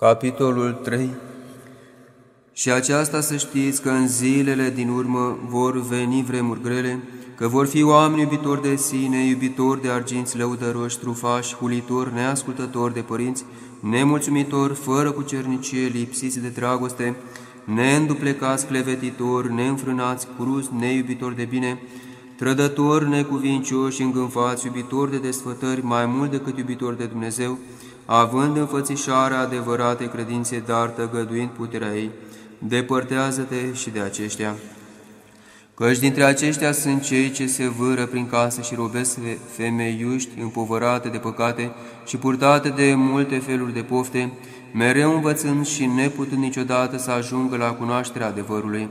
Capitolul 3 Și aceasta să știți că în zilele din urmă vor veni vremuri grele, că vor fi oameni iubitori de sine, iubitori de arginți, lăudăroși, trufași, hulitori, neascultători de părinți, nemulțumitori, fără cucernicie, lipsiți de dragoste, neînduplecați, clevetitori, neînfrânați, cruz, neiubitori de bine, trădători, necuvincioși, îngânfați, iubitori de desfătări, mai mult decât iubitori de Dumnezeu, având înfățișarea adevărate credințe, dar tăgăduind puterea ei, depărtează-te și de aceștia. Căci dintre aceștia sunt cei ce se vâră prin casă și robesc femeiuști împovărate de păcate și purtate de multe feluri de pofte, mereu învățând și neputând niciodată să ajungă la cunoașterea adevărului.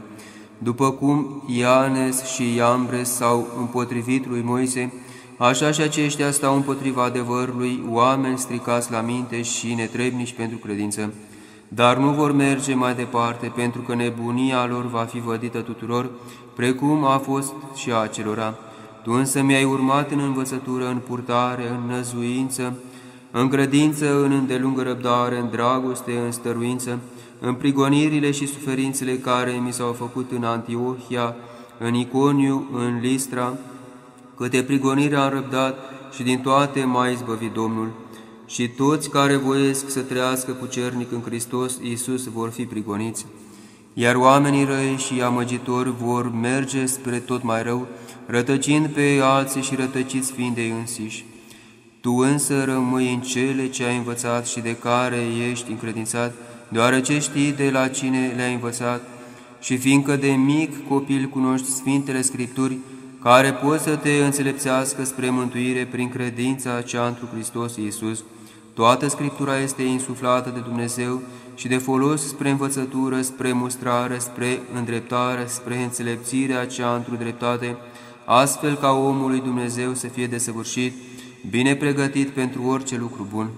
După cum Ianes și Iambres s-au împotrivit lui Moise, Așa și aceștia stau împotriva adevărului, oameni stricați la minte și netrebnici pentru credință, dar nu vor merge mai departe, pentru că nebunia lor va fi vădită tuturor, precum a fost și a acelora. Tu însă mi-ai urmat în învățătură, în purtare, în năzuință, în credință, în îndelungă răbdare, în dragoste, în stăruință, în prigonirile și suferințele care mi s-au făcut în Antiohia, în Iconiu, în Listra, câte prigonire am răbdat și din toate m-a izbăvit Domnul. Și toți care voiesc să trăiască cu cernic în Hristos Iisus vor fi prigoniți, iar oamenii răi și amăgitori vor merge spre tot mai rău, rătăcind pe alții și rătăciți fiind de însiși. Tu însă rămâi în cele ce ai învățat și de care ești încredințat, deoarece știi de la cine le-ai învățat, și fiindcă de mic copil cunoști Sfintele Scripturi, care pot să te înțelepțească spre mântuire prin credința cea întru Hristos Iisus. Toată Scriptura este insuflată de Dumnezeu și de folos spre învățătură, spre mustrare, spre îndreptare, spre înțelepțirea cea întru dreptate, astfel ca omul lui Dumnezeu să fie desăvârșit, bine pregătit pentru orice lucru bun.